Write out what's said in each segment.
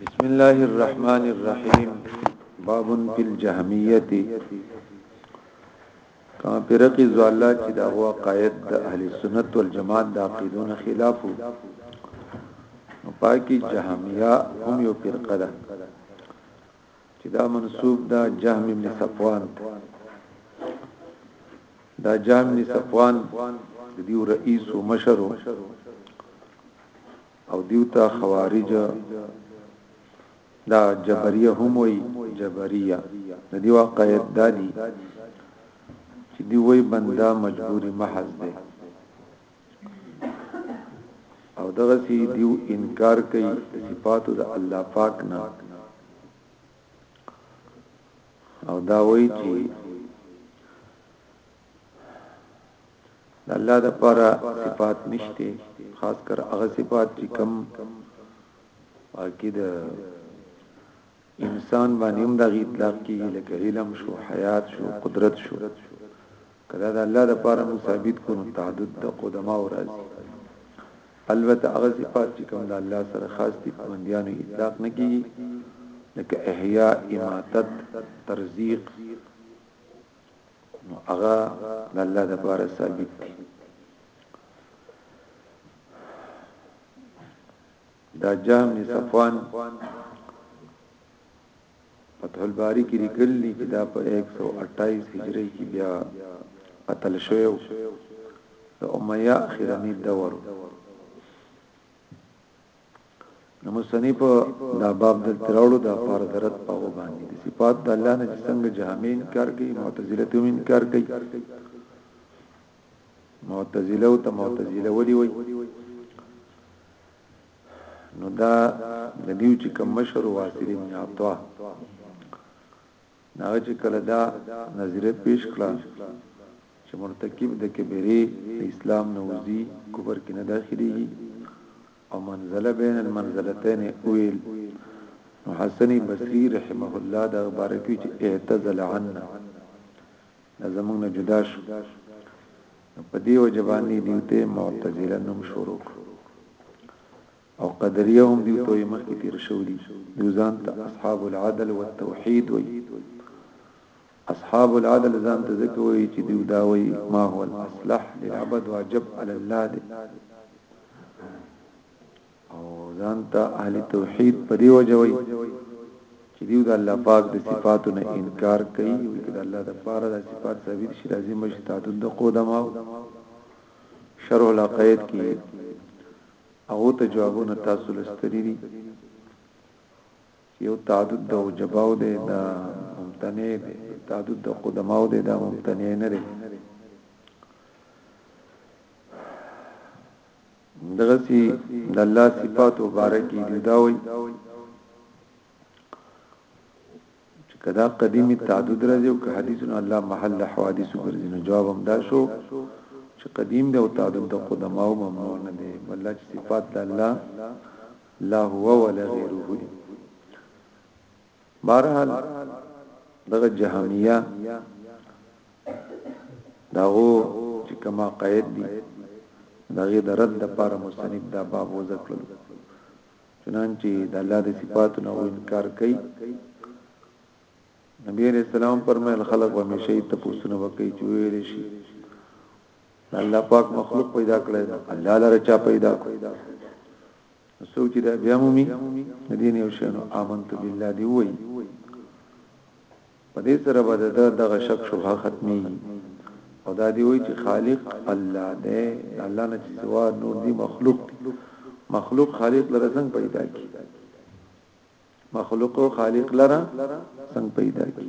بسم الله الرحمن الرحيم باب في الجهميه کما پرقی زوالا چې دا هو قائد د اهل سنت والجماعت د عقیدون خلاف نو پاکی جهمیه هم یو فرقه ده چې دا منسوب دا جهم ابن صفوان ته دا جهم ابن صفوان د دیو رئیس او مشر او دیو ته خوارج دا جبریه هم وي جبریه د دیو قید دادی چې دی وای بندا مجبوری محض ده او دغه سي دیو انکار کوي صفاتو د الله پاک نه او دا وایي چې الله د پاره صفات نشته خاص کر هغه صفات چې کم عقیده انسان باندې هم د اطلاق کیږي لکه علم شو حیات شو قدرت شو که دا د الله د پاره مو ثابت کو نو تعدد د قدما او راځي البته هغه صفات چې کوم د الله سره خاص دي په بنديانو اطلاق نه کیږي لکه احیاء اماتت ترزیق نو هغه د الله د پاره ثابت دي دا جام صفوان فتح الباری کې لیکل دي چې دا په 128 هجری کې بیا قتل شوی او د امیه اخیرنی دور نو مصنف دا باب د تراولو د پار درت په باندې د صفات د الله نه څنګه جهمین کار کوي معتزله ته من کار کوي معتزله او ته معتزله ولي وي نو دا د دیو چې کوم مشر واسطه ابن عطا دا چې کله دا نظریه پیش کړه چې مرتکب د کبیره د اسلام نوزی کبر کې نه داخلي او منزله بین المنزلتین اویل نو حسن بصری رحمه الله دا بارکی چې اعتزل عنا دا زمونږ نه جدا شو نو په دې وجه باندې دیو ته معتزله نوم شروع کړ او قدریه هم دیو ته مخکې تیر شو دي دیو ځان ته اصحاب العدل والتوحید وي اصحاب العدل ځان ته ځکه وي چې دیو دا وي ما هو الاصلح للعبد واجب علی الله دی او ځان ته اهل توحید په دی وجه وي چې دیو د الله پاک د صفاتو نه انکار کوي او د الله د پاره د صفات ثابت شي لازم شي تعدد د قدما شرح العقائد کې او ته جوابونه تاسو لستري دي یو تعدد د وجباو دی دا ممتنع دی تعدد د قدماو دی دا ممتنع نه دی دغسی د الله صفات مبارک دی دا وای چې کدا قدیمی تعدد راځي او که حدیثونه الله محل حوادث ګرځي نو جواب هم دا شو چې قدیم دی او تعدد د قدماو ممنوع نه دی بل چې صفات د الله لا هو ولا غیره دی بهرحال دغه جهميه داغو چې کما قید دي دغه د رد د پاره مستند دا باب وذکر چنانچه د الله د صفاتو نه انکار کوي نبی علیہ السلام فرمایل خلق و همیشه ته پوښتنه وکړي چې ویل شي الله پاک مخلوق پیدا کړی الله لره چا پیدا کړی نو څوک چې دا بیا مومي د دین یو شنو امنت بالله دی وای په دې سره به د دغه شک شوه ختمي او دا دی وای چې خالق الله دی الله نه سوا نور دی مخلوق مخلوق خالق لره څنګه پیدا کی مخلوق او خالق لره څنګه پیدا کی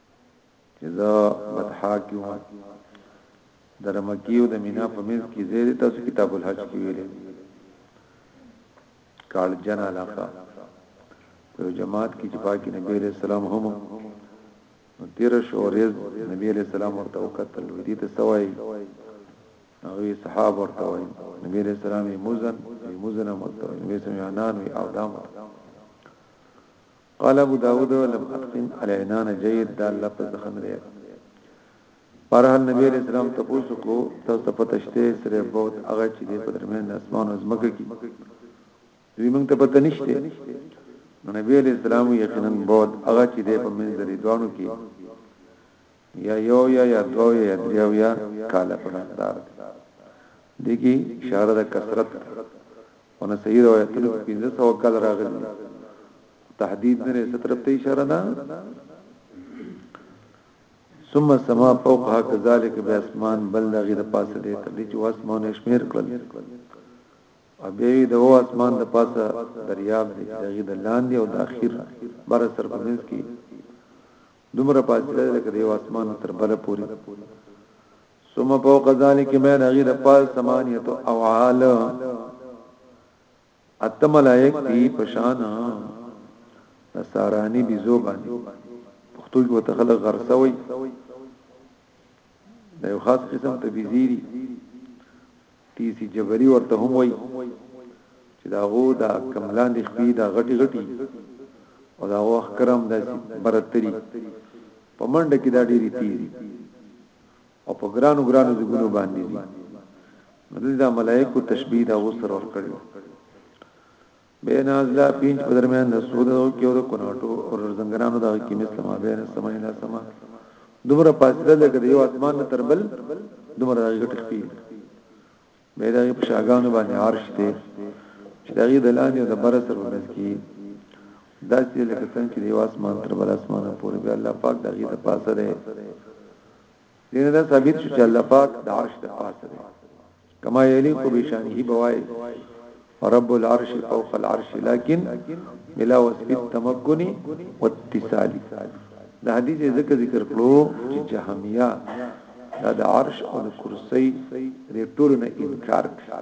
چې دا بطحا کې و د رمکی او د مینا په منځ کې زید تاسو کتاب الحج کې ویلې کال جن علاقه په جماعت کې چې پاکي نبی عليه السلام هم نو تیر شو ریز نبی عليه السلام ورته وکتل وې دي ته سوای او صحاب ورته وې نبی عليه السلام یې مزن یې مزن مرته وې نبی سمعنان وې او دام قال ابو داود لم اتقن العنان جيد دا لفظ دخن دی پرها نبی علیہ السلام تاسو کو تاسو ته پته شته سره بہت هغه چې دی په درمیان د اسمان او زمکه کې دوی موږ ته پته نشته نبی علیہ السلام یقینا بہت هغه چې دی په منځري دوانو کې یا یو یا یا دو یا دریو یا کاله په مقدار دي کې اشاره د کثرت ونه صحیح روایتونو کې 1500 کال راغلي تحدید نه لري سترپ ته اشاره ده ثم السماء فوقها كذلك باسمان بل دغه د پاسه دې تر دې چې اسمان شمیر کړل او به د هو اسمان د پاسه دریاب دې دغه د لاندې او د اخیر بر سر په منځ کې دومره فاصله لکه د یو اسمان تر بل پوري ثم فوق ذلك بين غير پال ثمانيه او عال اتم لایک دی پشان سارانی بيزو باندې پښتو کې وته خلک غرسوي دا یو خاص قسم ته بيزيري ټي سي جبري ورته هم وایي چې دا غو دا کملان دي خپي دا غټي غټي او دا غو اخکرم دا برتري په منډه کې دا ډېری تیزي او په ګرانو ګرانو زګونو باندې دي مدل دا ملائکو تشبیه دا وسر ور کړی بین ازلا پینچ په درمیان د سود او کې او د کنوټو او زنګرانو د کې مثل ما بین سمای لا سما دومره فاصله لګ دی یو اسمان تر بل دومره غټ خپي به دا په شاګانو باندې عرش ته چې دا غي د لاندې او د بر سره ورس کی دا چې لکه څنګه چې یو اسمان تر بل اسمان پورې به الله پاک دا غي د پاسه ده دینه دا ثابت شو چې الله پاک د عرش د پاسه دی کما یلیق بشانه بوای رب العرش فوق العرش لكن بلا وصف التمكن واتصال دا حدیث ذکر ذکر کړو چې جهمیا دا د عرش او د کرسی د ټولو نه انکار کوي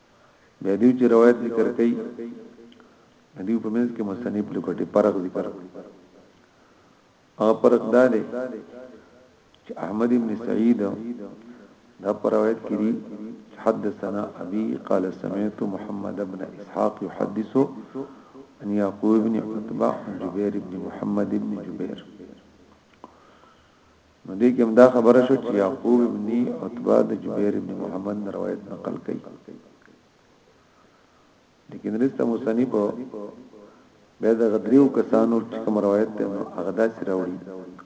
بیا دی چې روایت ذکر کړي دی په منځ کې مصنف لکټي فرق ذکر او فرق دا دی چې احمد ابن سعید دا پر روایت کې دی حدثنا ابي قال سمعت محمد ابن اسحاق يحدث ان يعقوب ابن عتبه عن جبير ابن محمد ابن جبير نو دې کې دا خبره شو چې یعقوب ابن عتبہ د جبیر ابن محمد روایت نقل کړي لیکن رسته مصنف به د غدریو کسانو چې کوم روایت ته هغه داسې راوړي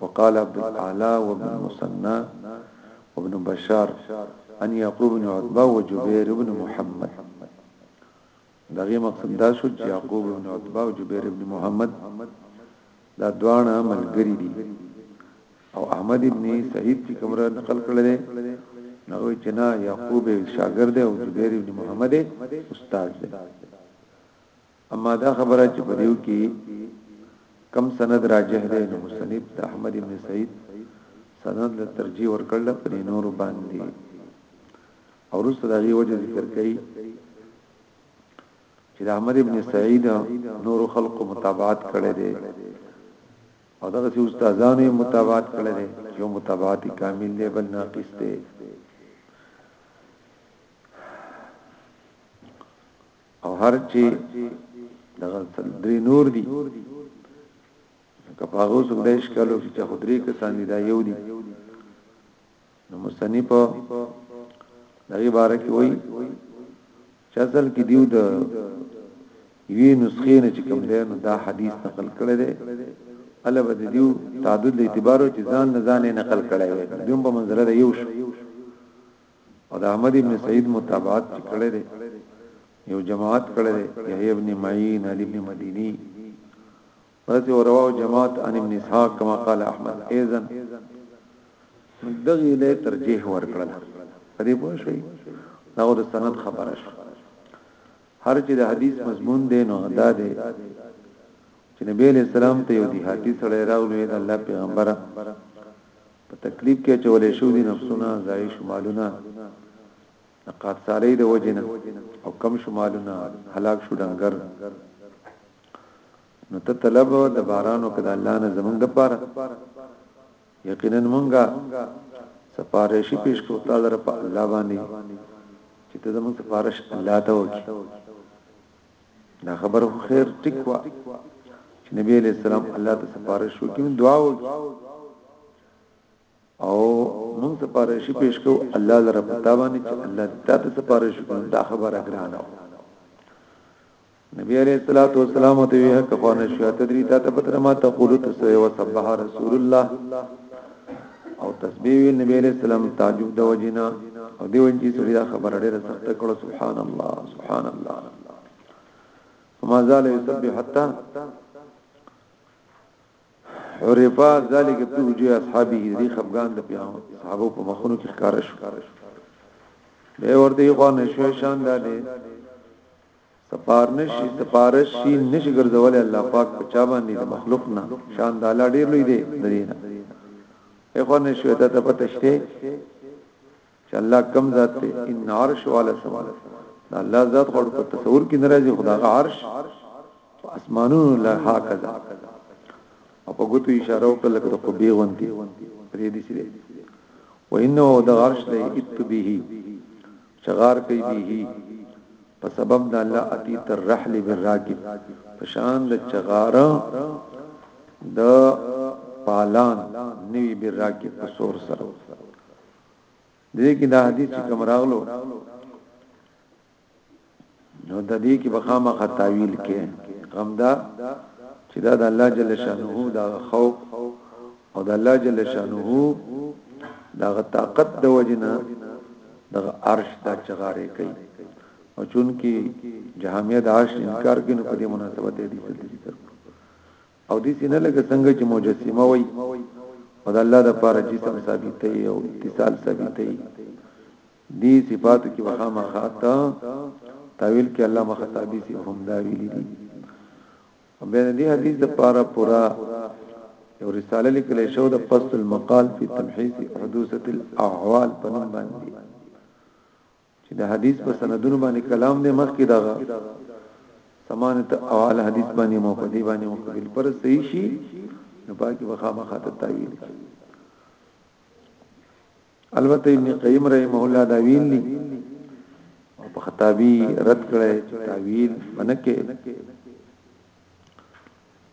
وقال عبد الاعلى وابن مسنى وابن بشار ان يعقوب بن عتبه وجبير بن محمد دغه مقصد دا شو چې يعقوب ابن عتبه او جبير ابن محمد دا دواړه ملګري دي او احمد ابن سعید چې کومره نقل کړل دی نو چې نه یعقوب شاګرد او زبیر ابن محمد استاد دی اما دا خبره چې په دیو کې کم سند راجح دی نو مصنف د احمد ابن سعید سند له ترجیح ورکړل پر نور باندې او رسو د هغه وجه ذکر کړي چې احمد ابن سعید نور خلق متابعت کړي دي او دغه سي استادانو متابعت کړي دي یو متابعت کامل دی بل ناقص دی او هر چې دغه درې نور دي کپاغو سګدای شکلو چې خدري کسان دي دا یو دي نو مصنف دغه باره کې وایي چې اصل کې دیو د یوې نسخې نه چې کوم دی نو دا حدیث نقل کړی دی الله به دیو تعدد له اعتبار چې ځان نه ځان نقل کړی وي دوم په منځره دی یو شو او د احمد ابن سعید متابعت کړی دی یو جماعت کړی دی یحیی ابن معین علی ابن مدینی حضرت ورواه جماعت عن ابن اسحاق كما قال احمد ايضا دغه له ترجیح ورکړل پدې پوه شوي دا د سند خبره شو هر چې د حدیث مضمون دی نو دا دی چې نبی له سلام ته یو دی حدیث سره راغلی د الله پیغمبره په تکلیف کې چولې شو دي نفسونه ځای شمالونه د قارسالۍ د وجې نه او کم شمالونه هلاک شو ډنګر نو ته طلب د بارانو کده الله نه زمنګ د پاره یقینا مونږه سفارشی پیش کو تعالی رب الله باندې چې ته زموږ سفارش الله ته وکي دا خبر خو خیر ټیک وا چې نبی علیہ السلام الله ته سفارش وکي دعا وکي او موږ سپارښي پیش کو الله لره پتا باندې چې الله دې تاسو سپارښي کو دا خبره ګرانه نبی علیہ الصلوۃ والسلام ته ویه کفن شو تدری تا ته پتر ما تقول تسوی وسبح رسول الله او تسبیح نبی علیہ السلام تعجب د وجنا او دی وجی سړي دا خبره ډیره سخته کړه سبحان الله سبحان الله فما زال يسبح حتى عرفا ذالک په وجه اصحابې دې خفغان د پیاو صحابه په مخونو کې ښکار شو به ورته یو نه شو شان دالې سپارنش سپارش شي نشي ګرځول الله پاک په چا باندې د مخلوق نه شان د الله ډیر لوی دی درینه اخو نه شو ته پته شته چې الله کم ذات دی ان عرش والا سما دا الله ذات غوړ په تصور کې ناراضي خدا غ عرش په اسمانونو لا هاکذا او په ګوتو اشاره وکړه لکه د قبي غونتی پرې دي سره و انه د عرش له ات به شغار کوي به په سبب د الله اتی تر رحل بالراکب پشان د چغار د پالان نوی بالراکب په سور سره دې کې دا حدیث چې کوم راغلو نو د دې کې بخامه خطاویل کې غمدا چې دا د الله جل شانه دا خوف او د الله جل شانه دا طاقت د وجنه د عرش د چغارې کوي او چون کې جهامه د عرش انکار کوي نو په دې مناسبت دې ذکر او دې سینه لکه څنګه چې مجسمه وای او د الله د پاره جسم ثابتې او اتصال ثابتې دي صفات کې وها مخاتا تعویل کې الله مخاطبي سي هم دا ویلي دي او بیا دې حدیث د پاره پورا یو رساله لیکل شو د فصل المقال فی تمحیص حدوثه الاحوال په نوم باندې چې د حدیث په سندونو باندې کلام دی مخکې دا سمانت اول حدیث باندې مو په دی باندې مو قبل پر صحیح شي نو پاکي وخامه خاطر تعویل البته ابن قیم رحمه الله دا ویل دي او په خطابی رد کړي تعویل منکه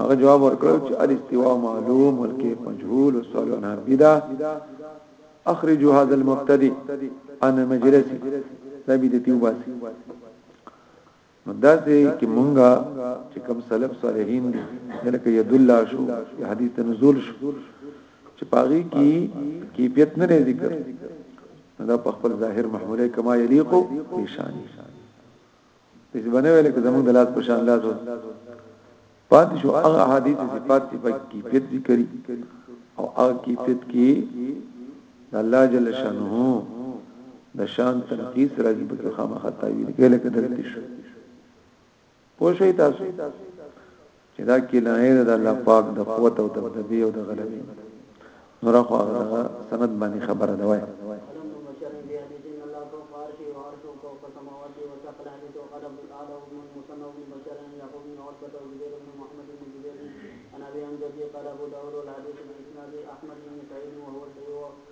هغه جواب ورکړ چې الاستواء معلوم والکيف مجهول والسؤال عنها بدا اخرجوا هذا المبتدئ انا مجلس دا بدعتي وباسي مداسه کې مونږه چې کوم سلف صالحین دي لکه یدل شو حدیث ته نزول شو چې پاغي کې کیفیت نه ذکر دا په خپل ظاهر محموله کما یلیقو نشانی چې باندې ویل کې زمونږ د لاس په شان لاس پات شو هغه حدیث صفات چې په کیفیت ذکر او هغه کیفیت کې الله جل شانه د شان تنقیس راځي په خامخا تعویل کې لکه دلته شو پوه شئ تاسو چې دا کنایه ده د الله پاک د قوت او دبدبې او د غلبې نور خو هغه سند باندې خبره ده وای قال ابو داود والحديث باسناد احمد بن سعيد وهو سيوف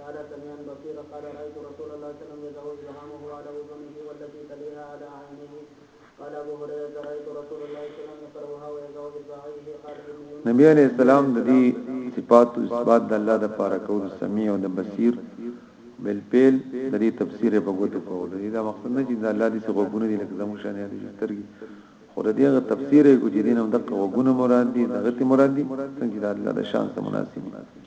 قال سميان بصير قال رايت رسول الله صلى الله عليه وسلم يضع ابهامه على اذنه والتي تليها على عينه قال ابو هريره رايت رسول الله صلى الله عليه وسلم يقرأها ويضع اصبعيه قال ابن يونس نبي عليه السلام د دې صفات او اثبات د الله د پاره کول سميع او د بصير بل پیل د دې تفسیر په ګوتو کول دی دا مقصد نه چې د الله دې څخه غوونه دي لکه زموږ شان دي سترګي خو د دې تفسیر یې کو چې دین هم دغه غوونه مراد دي دغه مراد دي څنګه د الله د شان سره مناسب دي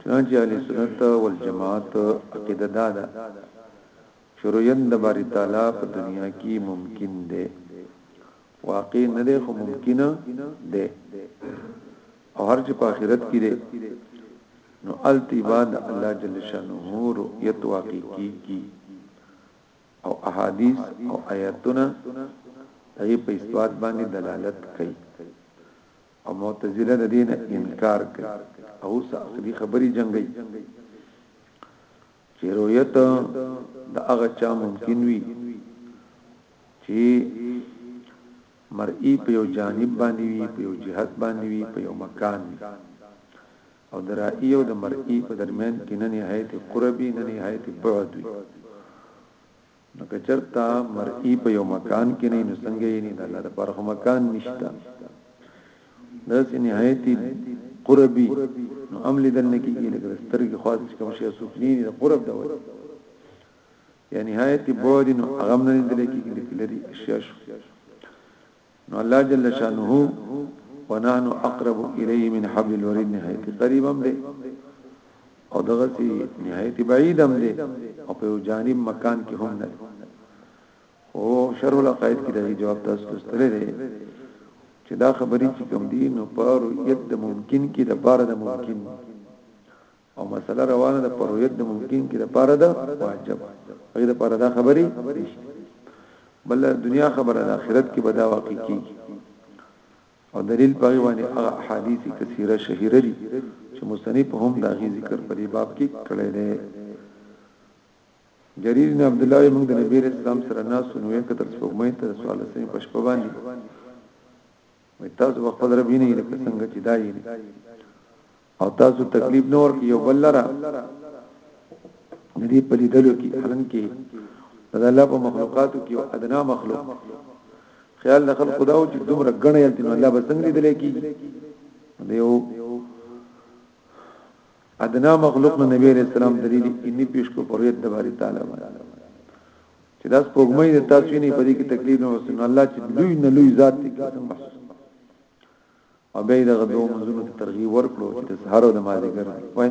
چنانچه اهل سنت والجماعت عقیده دا ده چې رؤیت د باری تعالی په دنیا کې ممکن ده واقع نه ده خو ممکن ده او هر چې په آخرت کې ده نو التبا د الله جل شانه رؤیت واقع کیږي او احادیث او آیاتونه دغه په اثبات باندې دلالت کوي او معتزله د دین انکار کوي او ساخلی خبري جنگي چې رؤیت د هغه چا ممکن وي چې مرئی په یو جانب باندې وي په یو جهت باندې وي په یو مکان وي او د رائی او د مرئی په درمیان کې نه نهایت قربي نه نهایت بعد وي نو که چرته مرئی په یو مکان کې نه نو څنګه یې نه الله د پرخ مکان نشتا داسې نهایتي قربي نو عمل دل نه کیږي لکه سترګې خاص کوم شي سپنی د قرب د وجه یا نهایت بعد نو غم نه دل کیږي لکه لري اشیاء شو نو الله جل شانه ونحن اقرب الیه من حبل الورید نهایت قریب هم دی او دغه سي نهایت بعید هم دی او په جانب مکان کې هم نه او شرح القائد کې د جواب تاسو ته ستلې دی چې دا خبرې چې کوم دي نو په رؤیت د ممکن کې د بار د ممکن او مسله روانه ده پر رؤیت د ممکن کې د پاره ده واجب هغه د پاره دا خبري بل دنیا خبره ده آخرت کې بدا واقع کی او دلیل په باندې هغه احادیث کثیره شهیره دي چې مصنف هم دا غي ذکر په دې باب کې کړی دی جریر بن عبد الله موږ د نبی رسول الله سره ناس نو یې کتر سپوږمۍ ته سوال سي پښپ باندې وي تاسو په خپل رب نه لکه څنګه چې دایي او تاسو تکلیف نه ورکړي یو بل لره ندی په لیدلو کې حالن کې د الله په مخلوقاتو کې او ادنا مخلوق خیال د خلق خداو چې دومره غنه یلته نو الله به څنګه لیدل کی دیو ادنا مخلوق نو نبی علیہ السلام دلیل انی پیش کو پرویت د باری تعالی چې داس پوغمې د تاسو نه په دې کې تکلیف نه وسنه الله چې دوی نه لوی ذات دې قسم محسوس او بیا دغه دوه منځونو ته ترغیب ورکړو چې د سحر او د مازیګر وای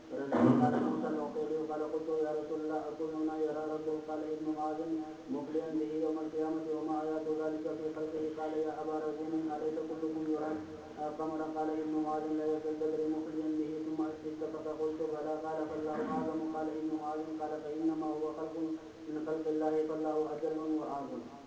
قال موسى العقيلي قال قلت يا رسول الله أكلنا يرى ربه قال ابن معاذ مبليا به يوم القيامة وما آيات ذلك في خلقه قال يا أبا رزين أليس كلكم يرى قمرا قال ابن معاذ لا يزال بدر مخليا به شئت فقلت فلا قال فالله اعظم قال انه اعظم قال فانما هو خلق من خلق الله فالله اجل واعظم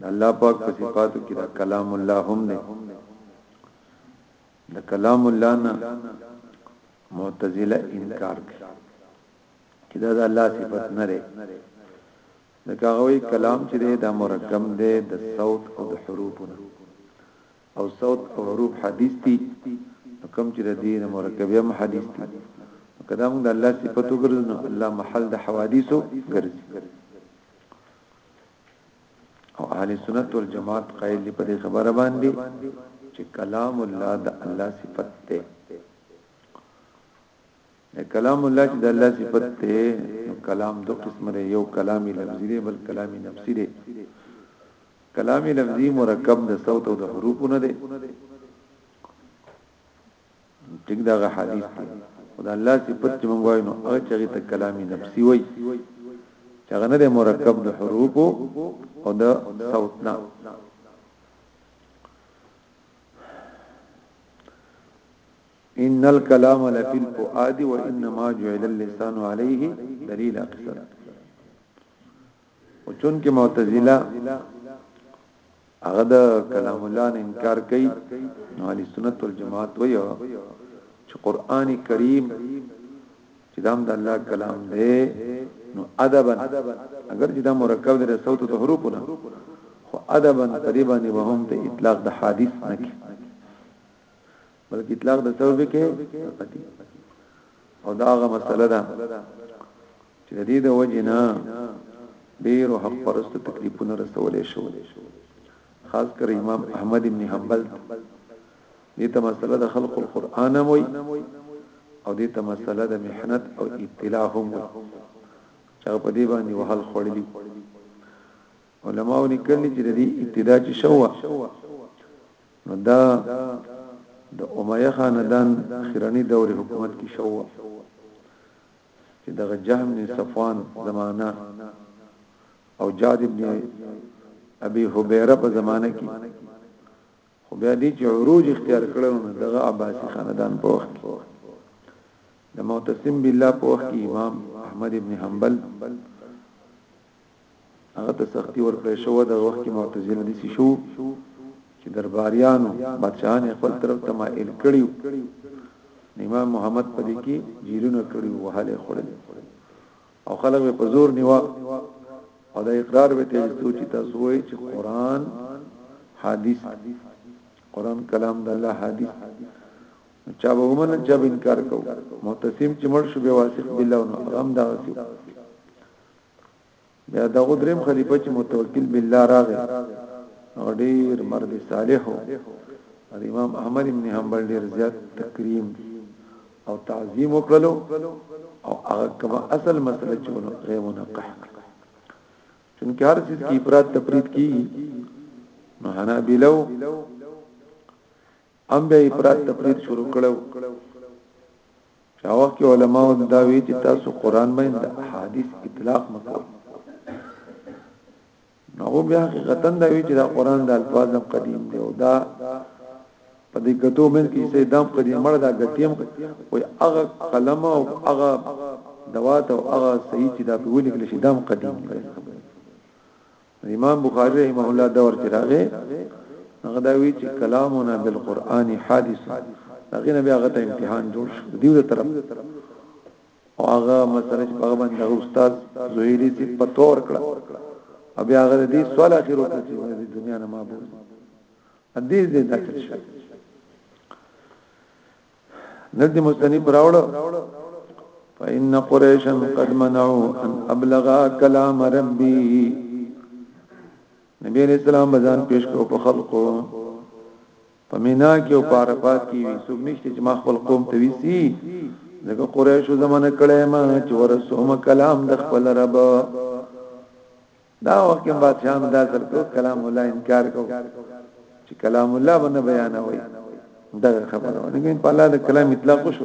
د الله پاک په صفاتو کې دا کلام الله هم دی د کلام الله نه معتزله انکار کوي چې دا د الله صفات نه لري دا کاغوي کلام چې دی دا مرکب دی د صوت او د حروفونه او صوت او حروف حدیث دي کوم چې د دین مرکب هم حدیث دي کدا موږ د الله صفاتو ګرځو الله محل د حوادثو ګرځي او اهل سنت والجماعت قائل دی په دې خبره باندې چې کلام الله د الله صفت ده کلام الله چې د الله صفت ده کلام دو قسم لري یو کلامي لفظي دی بل کلامي نفسي دی کلامي لفظي مرکب د صوت او د حروف نه دی ټیک دا غ حدیث دی خدا الله صفت چې مونږ وایو نو هغه چې ته کلامي نفسي وای چې هغه نه مرکب د حروف او د صوت نه ان الكلام لفي الفؤاد وانما جعل اللسان عليه دليل اقصد او چونکه معتزله هغه د کلام الله نه انکار کوي نو اهل سنت والجماعت وایو چې قران کریم چې دام د الله کلام دی نو ادبا اگر چې دا مرکب دی صوت او حروفونه خو ادبا قریبا نه وهم ته اطلاق د حادث نه کی بلکې اطلاق د سبب کې او دا هغه مسله ده چې د دې د وجې نه ډیرو حق پرستو تکلیفونه رسولې شو خاص کر امام احمد ابن حنبل دې ته مسله د خلق القرآن هم وي او دې ته مسله د محنت او ابتلا هم وي چې په دې باندې وهل خړلې علماء لیکلي چې د دې ابتدا چې شو نو دا د امیه خاندان خیرانی دور حکومت کې شو چې دغه جهم بن صفوان زمانہ او جاد ابن ابي حبيره په زمانه کې خو بیا دې چې عروج اختیار کړو نو دغه عباسي خاندان په وخت کې د معتصم بالله په وخت کې امام احمد ابن حنبل هغه ته سختی ورکړې شو د وخت کې معتزله دي شو چې درباریانو بادشاہان خپل طرف ته مائل کړي امام محمد په دې کې جیلونه کړي وو هله خړل او خلک په زور نیوا او دا اقرار به ته چې تاسو وایي چې قران حدیث قران کلام د الله حدیث چا به ومن چا به انکار کو معتصم چې مړ شو به واثق بالله نو غم دا وسی بیا دغه دریم خلیفہ چې متوکل بالله راغی هغه ډیر مرد صالح او امام احمد ابن حنبل ډیر زیات تکریم او تعظیم وکړو او هغه کوم اصل مسله چې ونه غیونه قح چونکه هر چیز کې افراط تفرید کی نو حنابلو هم بیا افراط تفرید شروع کړو چې هغه کې علما دا وی چې تاسو قران باندې احادیث اطلاق مکو نو بیا حقیقتا دا وی چې دا قران د الفاظ هم قدیم دی او دا په دې ګټو من کې سې دام قدیم مړ دا ګټیم وي هغه قلم او هغه دوات او هغه صحیح چې دا په ولګل شي دام قدیم دی امام بخاری رحمه الله دور کې راغی هغه دا وی چې کلامنا بالقران حادث هغه نه بیا غته امتحان جوړ شو دیو طرف او هغه مسله چې هغه باندې استاد زویری چې پتور کړه او بیا هغه دې سوال اخر وکړ چې د دنیا نه ما بوز حدیث دې داخل شو دلته مصنف راوړ فإن قريشا قد منعوا أن أبلغ كلام ربي نبی علیہ السلام بزان پیش کو په خلقو په مینا کې او پارپات کې وي څوک نشته چې ما خپل قوم ته ویسي دغه قریشو زمانه کړه ما چې ورسوم کلام د خپل رب دا وخت کې بادشاہانو دا سر کو کلام الله انکار کو چې کلام الله باندې بیان وای دا خبره ونه کې په الله د کلام اطلاق شو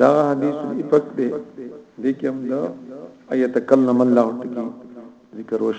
دا حدیث الافق دی د کوم دا ايتکلم الله تکي ذکر وش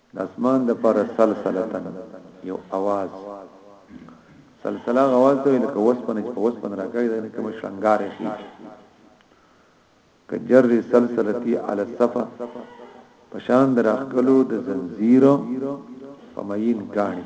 د اسمان د پر سلسلتن یو اواز سلسله غواز ته لکه وسپنه چې په وسپنه راکړي دا کوم شنګار شي کجر سلسلتی علی الصفا پشان دراخلو د زنجیر په مین کانی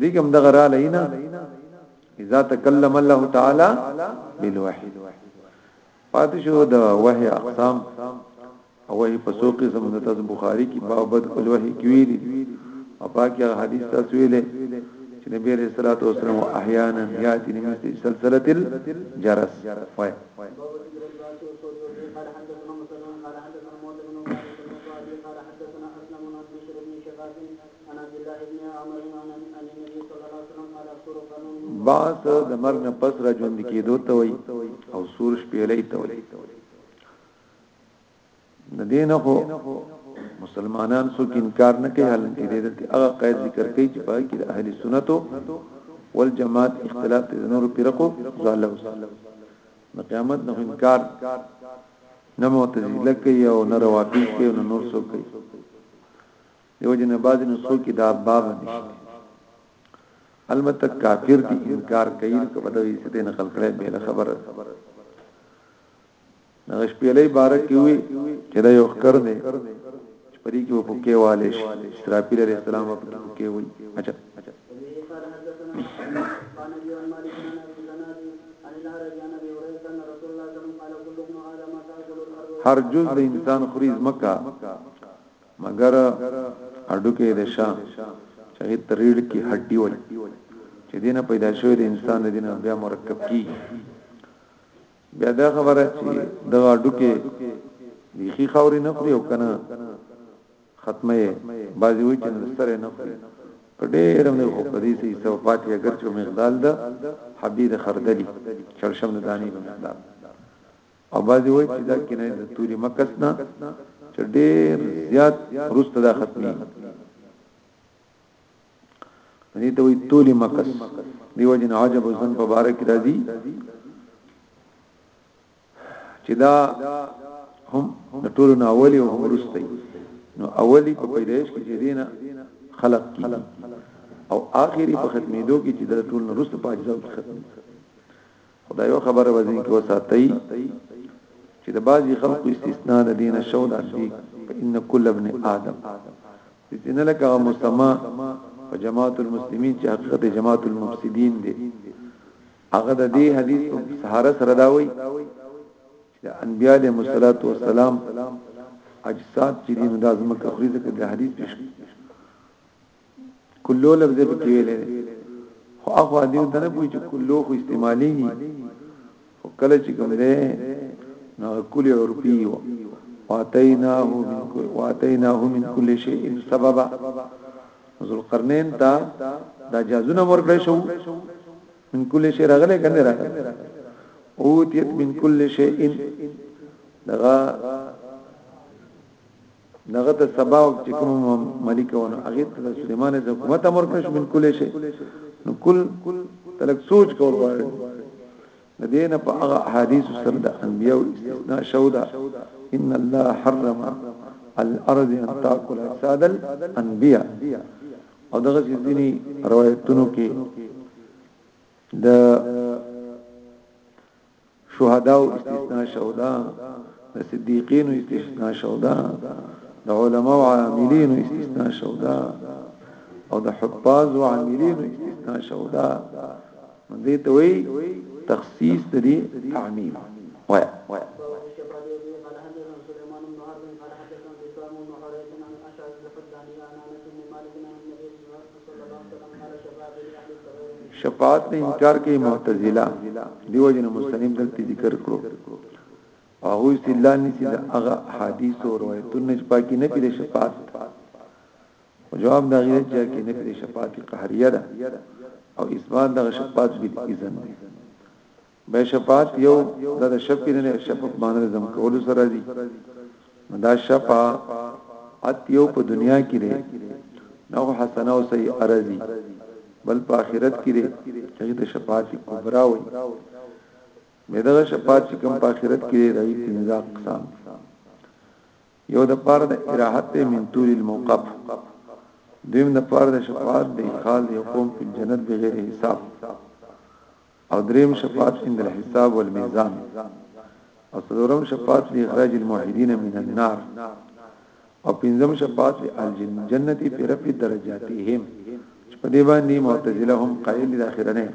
دې کوم دغه را لینا اذا تکلم الله تعالی بالوحی پاتې شو د وحی اقسام او وحی په څو قسم د تاسو بخاری کې باب بد الوحی کې ویلي او پاکي حدیث تاسو ویلې چې نبی عليه الصلاه والسلام احيانا ياتي مثل سلسله الجرس وای بعث د مرګ نه پس را ژوند کېدو ته وي او سور شپېلې ته وي د دین خو مسلمانان سو انکار نه کوي حالان کې دې هغه قید ذکر کوي چې پای کې د اهل سنتو والجماعت اختلاف د نور فرقو زاله نو قیامت نه انکار نه معتزله کوي او نه روافض کوي او نور څوک کوي دیو جن بعض نسو کې دا باب نشته البته کافر دي انکار کوي چې په دوی څه دین خلق کړي به خبره هغه شپېلې بار کې وي چې دا یو خکر دی چې پرې کې په کې والي شي اسرافیل علی السلام په کې وي اچھا هر جز د انسان خوري زمکا مګر هډوکی د شا چې ته ریډ کې هډي وای چې دینه پیدا شوی د انسان د دینه بیا مرکب کی بیا دا خبره چې د هډوکی بیخي خوري نه خوري او کنه ختمه بازی وای چې سره نه خوري په ډېر نه خو په دې سي سو پاتې اگر چې مقدار ده حبي د خردلی چړشم د دانی په مقدار او بعضی وایي چې دا کنه د توري مکس نه چې ډېر زیات ورسته دا ختمي دې ته وایي توري مکس دیو جن عجب حسن په بار کې راځي چې دا هم د ټولو نه اولی او هم ورسته نو اولی په پیدایش کې چې دینه خلق کی او آخری په ختمېدو کې چې د ټولو نه ورسته پاتې ځو ختمي خو دا یو خبره به ځین کې وساتئ چې د بعضی خلکو استثناء د دینه شو د دې ان کل ابن آدم ځینې لکه مسما په جماعت المسلمین چې حقیقت جماعت المفسدین دی هغه د دې حدیث په سهاره سره دا وایي چې انبیاء علیهم الصلاۃ والسلام اجساد چې دین د ازمکه خریزه کې د حدیث پیش کلو لفظ په کې ویل دي خو هغه دې ته نه پوي چې کلو خو استعمالي خو کله چې کوم دې نو کل عربي و واتیناه من کل واتیناه من کل شیء سببا ذل قرنین تا دا جازونه ورکړې شو من کل شیء راغله کنه راغله اوتیت من کل شیء دغه دغه ته سبا او چې کوم ملک ونه هغه ته سليمان د حکومت امر کړش من کولې شي نو کل تلک سوچ کول غواړي لدينا په هغه احاديث سره د انبيو استثناء شودا ان الله حرم الارض ان تاكل اجساد الانبياء او دغه ځینی روایتونو کې د شهدا او استثناء شهدا د صدیقین او استثناء شهدا د علما او عاملین او استثناء شهدا او د حفاظ او عاملین او استثناء شهدا دې ته وی تخصیص دې تعمیم وای شفاعت نه انکار کوي معتزله دیو جن مستنیم دلته ذکر کړو او هو استدلال نسی دا هغه حدیث او روایتونه چې پاکي نه پیل شفاعت جواب دا غیر چې کې نه پیل شفاعت قهریه ده او اثبات د شفاعت بالاذن دی به شفاعت یو دا د شفی نه شفاعت باندې زم کول سره دي دا شفاعت یو په دنیا کې دی نو حسنه او سیئه ارزي بل په آخرت کې دی چې د شفاعت کبرا وي مدغه شفاعت چې کوم په آخرت کې دی راځي پنځه اقسام یو د پاره د اراحت من طول الموقف دیم د پاره د شفاعت د ادخال یو قوم په جنت بغیر حساب او دریم شفاعت عند الحساب والميزان او څلورم شفاعت دی اخراج الموحدین من النار او پنځم شفاعت دی الجنت فی رفع درجاتهم چې په دې باندې معتزله هم قائل دي اخرنه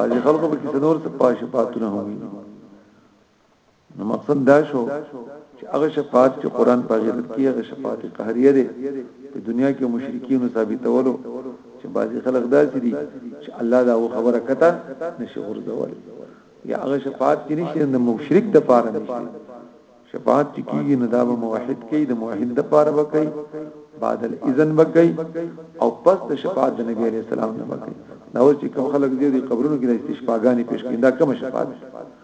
بعضی خلکو په کیسه نور څه پاش پاتونه هم نو مقصد دا شو چې هغه شفاعت چې قران په غیرت کې هغه شفاعت قهریه ده په دنیا کې مشرکین ثابتولو چې بعضی خلک داسې دي چې الله دا و خبره کته نشي ورزول یا هغه شفاعت چې نشي د مشرک د پاره نشي شفاعت چې کیږي نه دا به موحد کوي د موحد د پاره وکړي بعد الاذن وکړي او پس د شفاعت د نبی عليه السلام نه وکړي دا اوس چې کوم خلک دي د قبرونو کې د استشفاګانې پیش کړي دا کوم شفاعت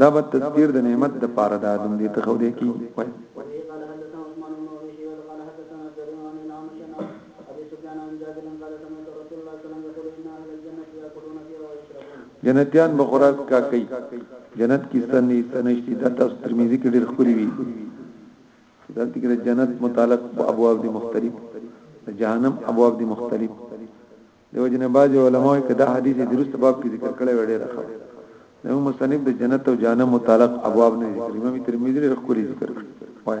دا به تذکیر د نعمت د پاره د ادم دې ته خو دې کی جنتیان به خوراک کا کوي جنت کې سنې سنشتي د تاسو ترمذی کې ډېر خوري وي دلته کې جنت متعلق ابواب دي مختلف جهنم ابواب دي مختلف دیو جن باج علماء کدا حدیث د درست باب کې ذکر کړی وړي راخه نو مصنف د جنت او جهنم متعلق ابواب نه ذکر امام ترمذی له خپل ذکر کړی وای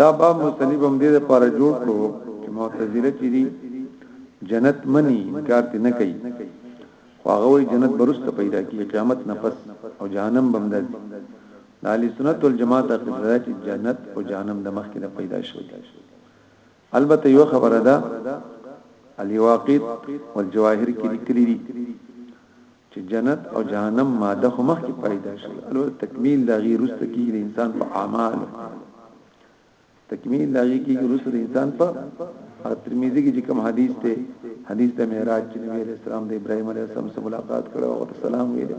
دا باب مصنف هم دې لپاره جوړ کړو چې معتزله چې دي جنت مني انکار نه کوي خو هغه وي جنت برسته پیدا کی قیامت نه پس او جهنم بم ده د اهل سنت والجماعت عقیده چې جنت او جهنم د مخکې نه پیدا شوی البته یوه خبره ده الیواقیت والجواهر کې لیکلي دي چې جنت او جهنم ماده خو مخ کې پیدا شي البته تکمیل دا غیر است کې د انسان په اعمال تکمیل دا غیر کې رسو د انسان په ترمذی کې کوم حدیث ته حدیث د معراج چې نبی علیہ السلام د ابراهیم علیہ السلام سره ملاقات کړو او سلام ویل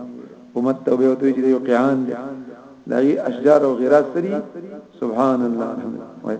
امت توبه او ته چې یو قیان دی دا اشجار او غیرات سری سبحان الله الحمد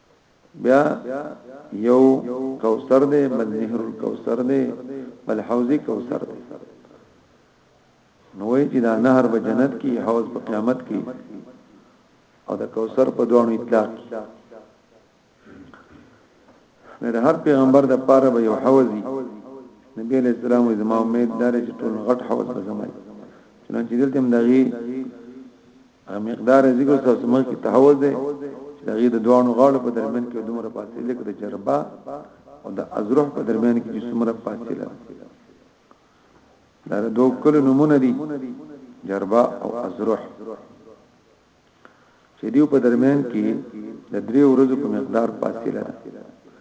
بیا یو کوثر دی بل نهر الکوثر دی بل حوض کوثر دی نو وی چې دا نهر په جنت کې حوض په قیامت کې او دا کوثر په دوانو اطلاق کې د هر پیغمبر د پاره به یو حوضي نبی علیہ السلام او زما امید دار چې ټول غټ حوض به زمای چنانچې دلته هم دغه مقدار ذکر تاسو مخ کې تحول دی چې د غیر دوانو غاړو په درمیان کې دومره پاتې لکه د جربا او د ازروح په درمیان کې چې څومره پاتې ده دا دوه کلو نمونه دي جربا او ازروح چې دیو په درمیان کې د درې ورځو په مقدار پاتې ده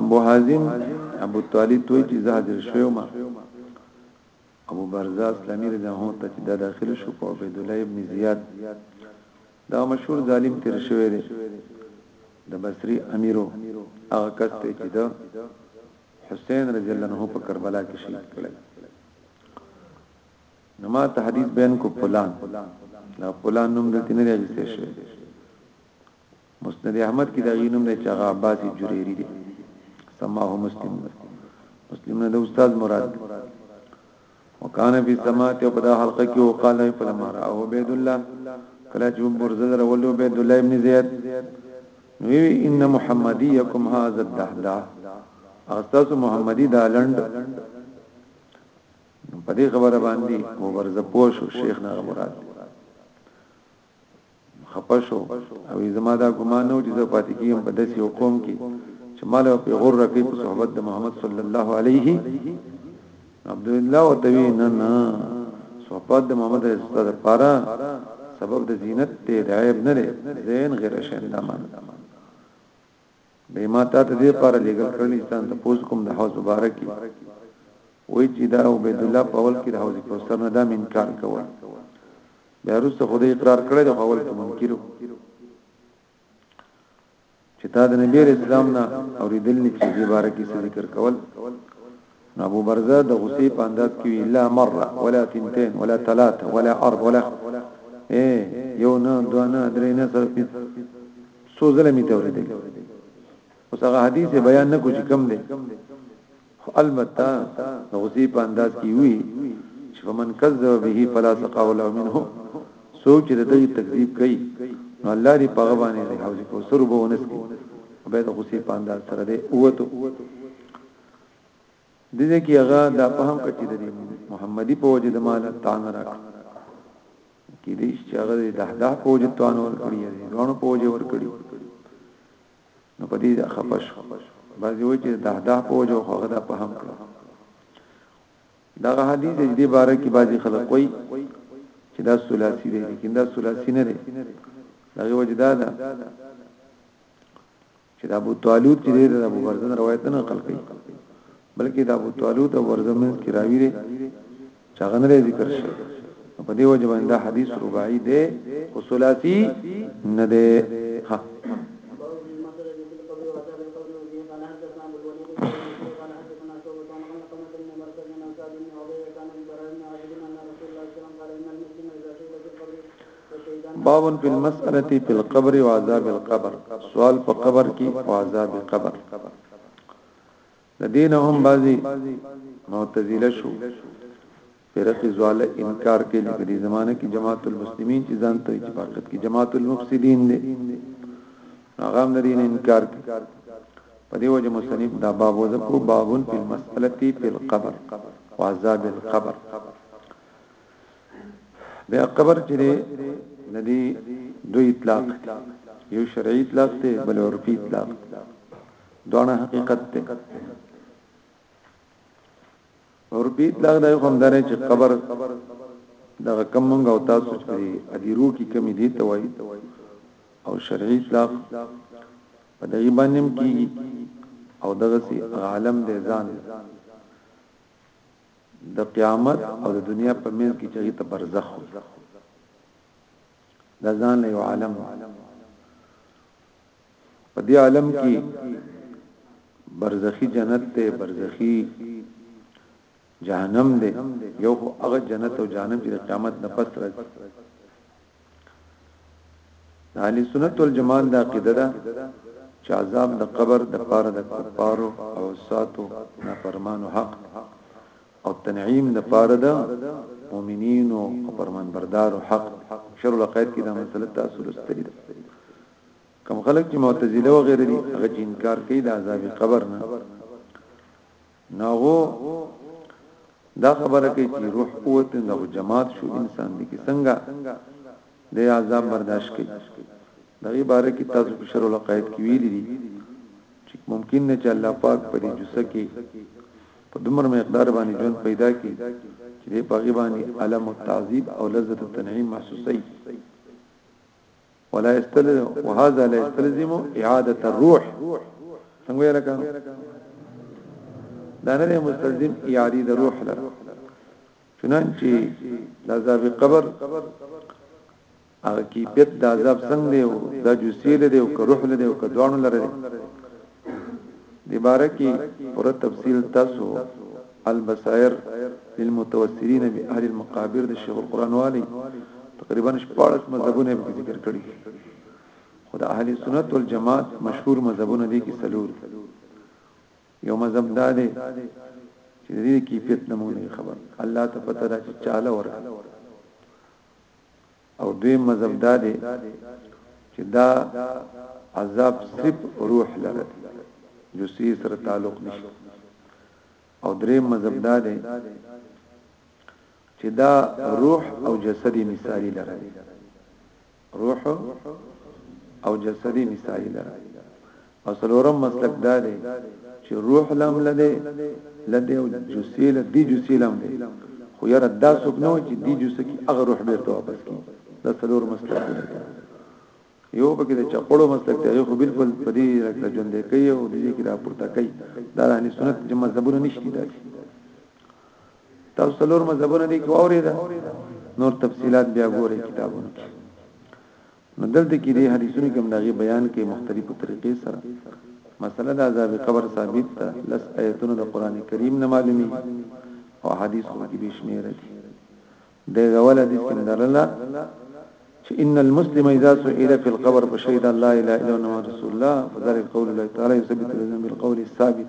ابو حازم ابو طالب توي چې زاجر شوم ابو برزا اسلامي رضی الله عنه ته د داخل شو په عبد الله ابن زیاد دا مشهور ظالم تیر شوی دی د بصري امیرو هغه کس ته چې د حسین رضی الله عنه په کربلا کې شهید کړل نو ما ته حدیث بیان کو فلان دا فلان نوم دلته نه راځي شوی مسند احمد کې دا غي نوم دی چې هغه عباس جریری دی سماه مسلم مسلم نه د استاد مراد وکان فی سماعت او بدا حلقه کې او قال فلما را عبد الله کله چې برزل رول عبد الله ابن زیاد وی ان محمدیکم هاذ الدهدا اغتاس محمدی دا لند نو په دې خبره باندې مبارزه پوه شو شیخ نه مراد خپشو او زما دا ګمان نه و چې زه پاتې کیم په داسې حکم کې چې مال او پیغور راکې په صحبت د محمد صلی الله علیه عبد الله او دوی نه نه صحبت د محمد رسول الله لپاره سبب د زینت ته د عیب نه لري زین غیر شندمان به ما ته ته دې پاره لګل کړل انسان ته پوز کوم د حوض مبارکي وای چې دا عبد الله په اول کې د حوض کوثر نه دا منکار کول بیا وروسته خدای اقرار کړی د اول کې منکرو چې تا د نبی اسلام نه اوریدل نه چې مبارکي ذکر کول ابو برزه د غصې په انداز کې وی لا مره ولا تنتين ولا ثلاث ولا ارض ولا اے یو نه دو نه درې نه سر پین سو ظلمي تورید اوس هغه حدیث بیان نه کوچ کم دی البته د غصې په انداز کې وی چې فمن کذب به فلا سقاو له منه سوچ د دې تکذیب کوي نو الله دې په غوانه دې حوض کو سر وبونس کې به د غصې په انداز سره دې اوته دې ځای کې هغه دا فهم کړ چې د محمدي په وجه د مال تان راکړ کې دې چې هغه د دهدا په وجه تان ور کړی دی دوه په وجه ور کړی نو په دې خپش بعضی وایي چې دهدا په وجه هغه دا فهم کړ دا حدیث دې باره کې بعضی خلک وایي چې دا ثلاثي دی لیکن دا ثلاثي نه دی دا وجه دا ده چې د ابو طالوت چې د ابو برزن روایت نه نقل کړي بلکې د ابو طالوت او برزن کې راوی دی چې هغه نه ذکر شوی په دې وجه باندې دا حدیث رباعي دی او ثلاثي نه دی ها باب فی المسأله فی القبر و عذاب القبر سوال په قبر کې او عذاب قبر د دین هم بعضی معتزله شو فرقه زواله انکار کوي په دې زمانه کې جماعت المسلمین چې ځان ته چې پاکت کې جماعت المفسدین دي هغه هم دین انکار کوي په دې وجه مصنف دا باب وذکر بابن فی المسأله فی القبر وعذاب القبر بیا قبر چې دی ندی دوی اطلاق یو شرعي اطلاق دی بل عرفي اطلاق دونه حقیقت دی عرفي اطلاق دی کوم درې چې قبر دغه کم مونږ او تاسو چې ادیرو کې کمی دی ته وایي او شرعي اطلاق په دغه باندې کیږي او دغه سي عالم دې ځان د قیامت او د دنیا په منځ کې چې ته برزخ وي دا ځان له عالم په دې عالم کې برزخی جنت ته برزخی جهنم دی یو هغه جنت او جهنم چې قیامت نه پس راځي اهل سنت والجماعت دا عقیده ده چې عذاب د قبر د پاره د کفارو او ساتو نه فرمانو حق او تنعیم د پاره د مؤمنین او فرمان بردارو حق شر القید کې دا مسله تاسو لستری ده کم خلک چې معتزله و غیره دي هغه انکار کوي د عذاب قبر نه نو دا خبره کوي چې روح قوت نه او جماعت شو انسان دي کې څنګه د عذاب برداشت کوي دغه باره کې تاسو په شرع القاعد کې ویل دي چې ممکن نه چې الله پاک په دې جسه کې په دمر مقدار باندې ژوند پیدا کړي چې په غیبانی علم او تعذيب او لذت او تنعیم محسوسي ولا استل وهذا لا استلزم اعاده الروح څنګه ویل کړه دا نه مستلزم اعاده د روح لره چنانچه د عذاب قبر هغه کیفیت د عذاب څنګه دی او د جسیل دی او که روح لري او که دوانو لري دې باره کې پوره تفصیل تاسو البصائر للمتوسرین باهل المقابر د شیخ القرآن والی تقریبا 14 مذهبونه به ذکر کړی خدا اهل سنت والجماعت مشهور مذهبونه دي کې سلور یو مذهب دا دی چې دې کیفیت نمونه خبر الله ته پته راځي چاله ورکړي او دویم مذهب دا دی چې دا عذاب صرف روح لره دی جسدی سره تعلق نشته او دریم مذهب دا دی چې دا روح او جسدی مثالی لره دی روح او جسدی مثالی لره او څلورم مسلک دا دی چې روح لام لده لده او جسې له دی جسې لام دی خو یاره دا څوک نه و چې دی جسې کې هغه روح بیرته واپس کی دا څلور مسلک دی یو پکې د چپړو مسلک دی خو بالکل په دې راکړه ژوند دی کوي او دې کې راپورته کوي دا اهل سنت چې مذهبونه نشتی دا تاسو څلور مذهبونه دي کووري دا نور تفصيلات بیا ګورئ کتابونو کې نو دلته کې دې حدیثونو کې هم دغه بیان کې مختلفو طریقې سره مسله د عذاب قبر ثابت ده لس آیتونو د قران کریم نه معلومي او حدیث خو کې بشمیره دي د غول حدیث کې درلا چې ان المسلم اذا سئل في القبر فشهد لا اله الا الله رسول الله فذلك قول الله تعالى يثبت لنا بالقول الثابت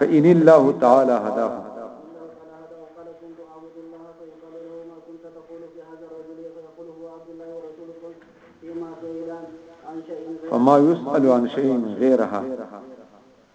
فإن الله تعالى هداه فما يسأل عن شيء غيرها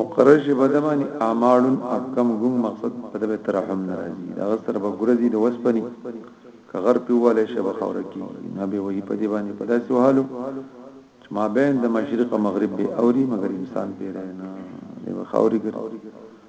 مقرر شي په دماني اعمالون اکم ګون مقصد په دبه ترحم ناراضي دا غسر به ګرځي د وسپني کغر پیواله شبه خور کی نه به وی په دی باندې په داسې وهالو چې ما بین د مشرق مغرب به اوري مګر انسان پیره نه دی خوري ګر